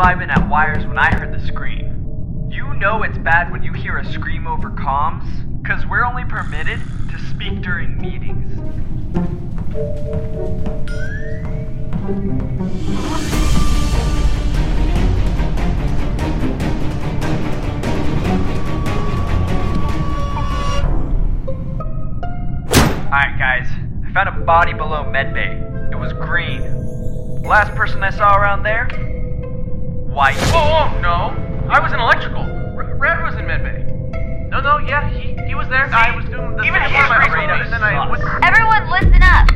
vibing at wires when I heard the scream. You know it's bad when you hear a scream over comms, because we're only permitted to speak during meetings. Alright, guys. I found a body below medbay. It was green. Last person I saw around there? White. Oh, oh no! I was in electrical. R- Red was in medbay. No, no, yeah, he he was there. I was doing the Even same his one I radar and then I sucks. went- Everyone listen up!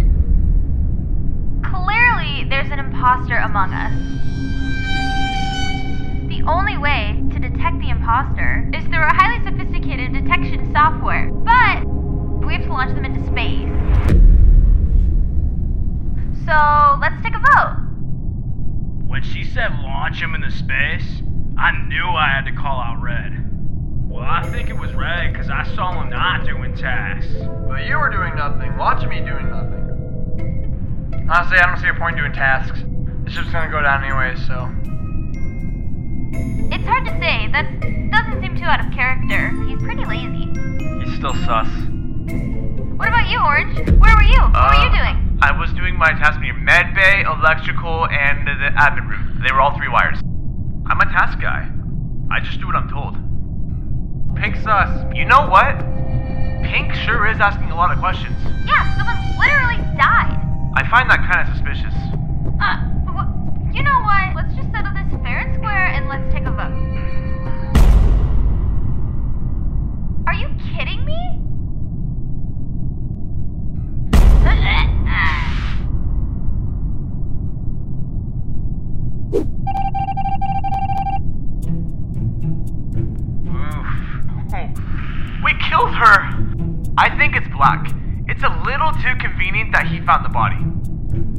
Clearly, there's an imposter among us. The only way to detect the imposter is through a highly sophisticated detection software. But we have to launch them into space. So let's take a vote. When she said launch him into space, I knew I had to call out Red. Well, I think it was Red because I saw him not doing tasks. But you were doing nothing, watching me doing nothing. Honestly, I don't see a point in doing tasks. The ship's gonna go down anyway, so. It's hard to say. That doesn't seem too out of character. He's pretty lazy. He's still sus. What about you, Orange? Where were you? What were you Uh, doing? I was doing my task near med bay, electrical, and the admin room. They were all three wires. I'm a task guy. I just do what I'm told. Pink sus. You know what? Pink sure is asking a lot of questions. Yeah, someone literally died. I find that kind of suspicious. Her. I think it's Black. It's a little too convenient that he found the body.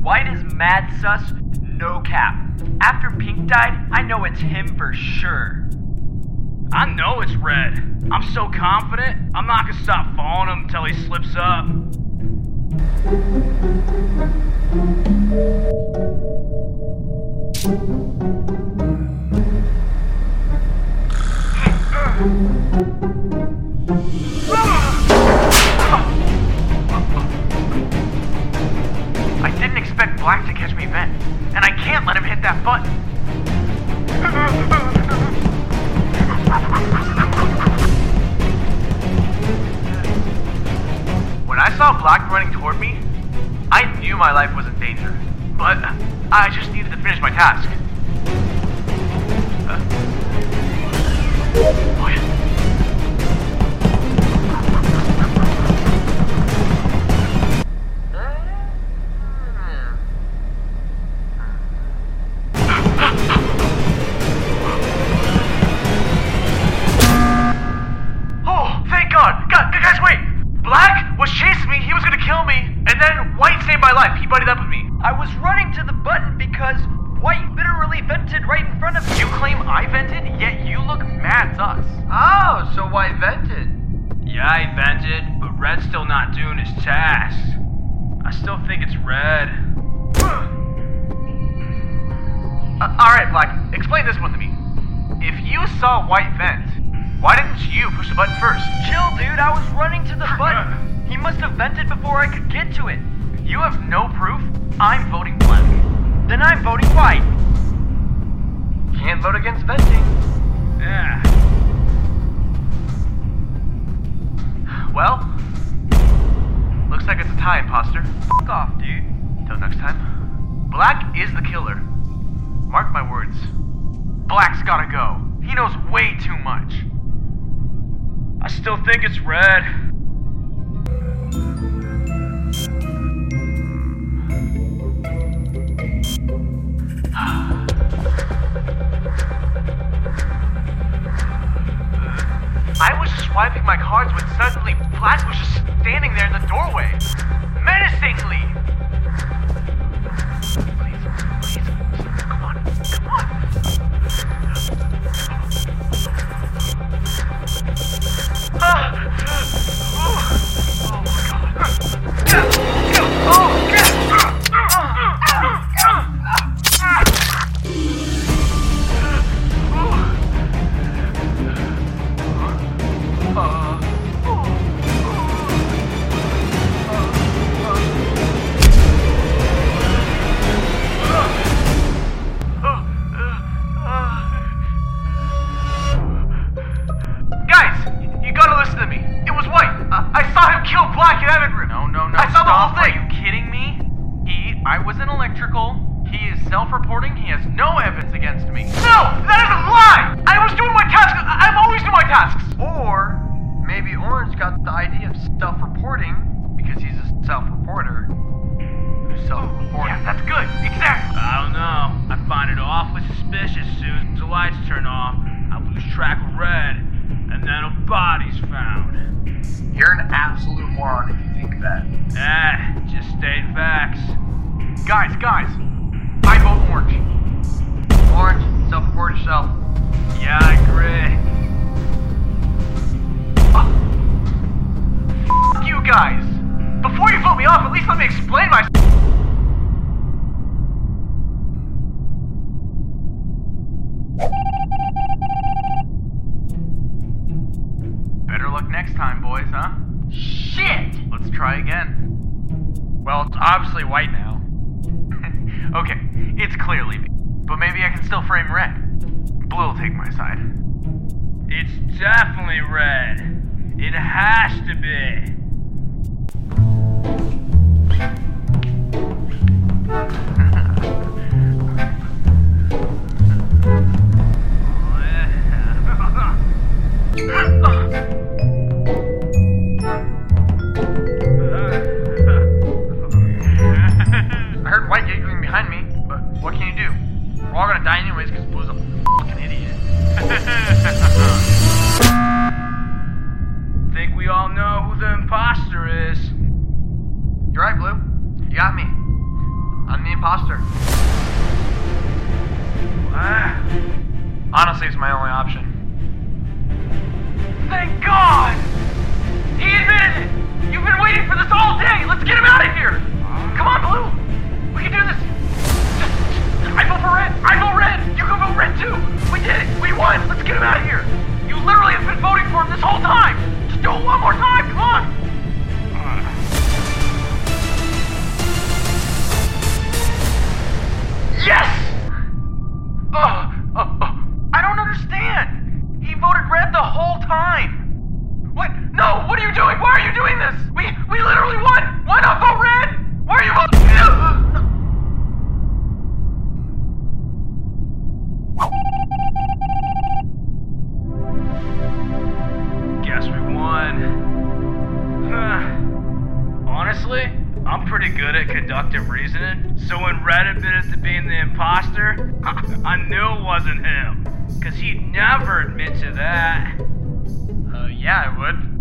White is mad sus, no cap. After Pink died, I know it's him for sure. I know it's Red. I'm so confident, I'm not gonna stop following him until he slips up. That button. When I saw Black running toward me, I knew my life was in danger, but I just needed to finish my task. Uh, oh, yeah. Was gonna kill me, and then White saved my life. He buddied up with me. I was running to the button because White literally vented right in front of me. You claim I vented, yet you look mad sus. Oh, so White vented? Yeah, he vented, but Red's still not doing his tasks. I still think it's Red. Uh, all right, Black. Explain this one to me. If you saw White vent, why didn't you push the button first? Chill, dude. I was running to the button. He must have vented before I could get to it. You have no proof. I'm voting Black. Then I'm voting white. Can't vote against venting. Yeah. Well, looks like it's a tie, imposter. Fuck off, dude. Till next time. Black is the killer. Mark my words. Black's gotta go. He knows way too much. I still think it's Red. My cards when suddenly Black was just standing there in the doorway. Menacingly! Killed Black in Evan room. No, no, no. I saw stop. the whole thing. Are you kidding me? He, I was in electrical. He is self-reporting. He has no evidence against me. No, that is a lie. I was doing my tasks. I'm always doing my tasks. Or maybe Orange got the idea of self-reporting because he's a self-reporter who's self-reporting. Yeah, that's good. Exactly. I don't know. I find it awfully suspicious as soon as the lights turn off. I lose track of Red, and then a body's found. You're an absolute moron if you think that. Eh, just state facts. Guys, guys, I vote orange. Orange, self-report yourself. Yeah, I agree. Fuck you guys. Before you vote me off, at least let me explain myself. Obviously white now. okay, it's clearly me. But maybe I can still frame red. Blue will take my side. It's definitely red. It has to be. We're all gonna die anyways because Blue's a fucking idiot. Think we all know who the imposter is. You're right, Blue. You got me. I'm the imposter. Honestly, it's my only option. Thank God! He admitted it! You've been waiting for this all day! Let's get him out of here! Come on, Blue! We can do this! I vote for red! I vote red! You can vote red too! We did it! We won! Let's get him out of here! You literally have been voting for him this whole time! Just do it one more time! Come on! Yes! Oh, oh, oh, I don't understand. He voted red the whole time. What? No! What are you doing? Why are you doing this? We we literally won. Why not vote red? Why are you voting? I'm pretty good at conductive reasoning, so when Red admitted to being the imposter, I knew it wasn't him. Cause he'd never admit to that. Uh, yeah, I would.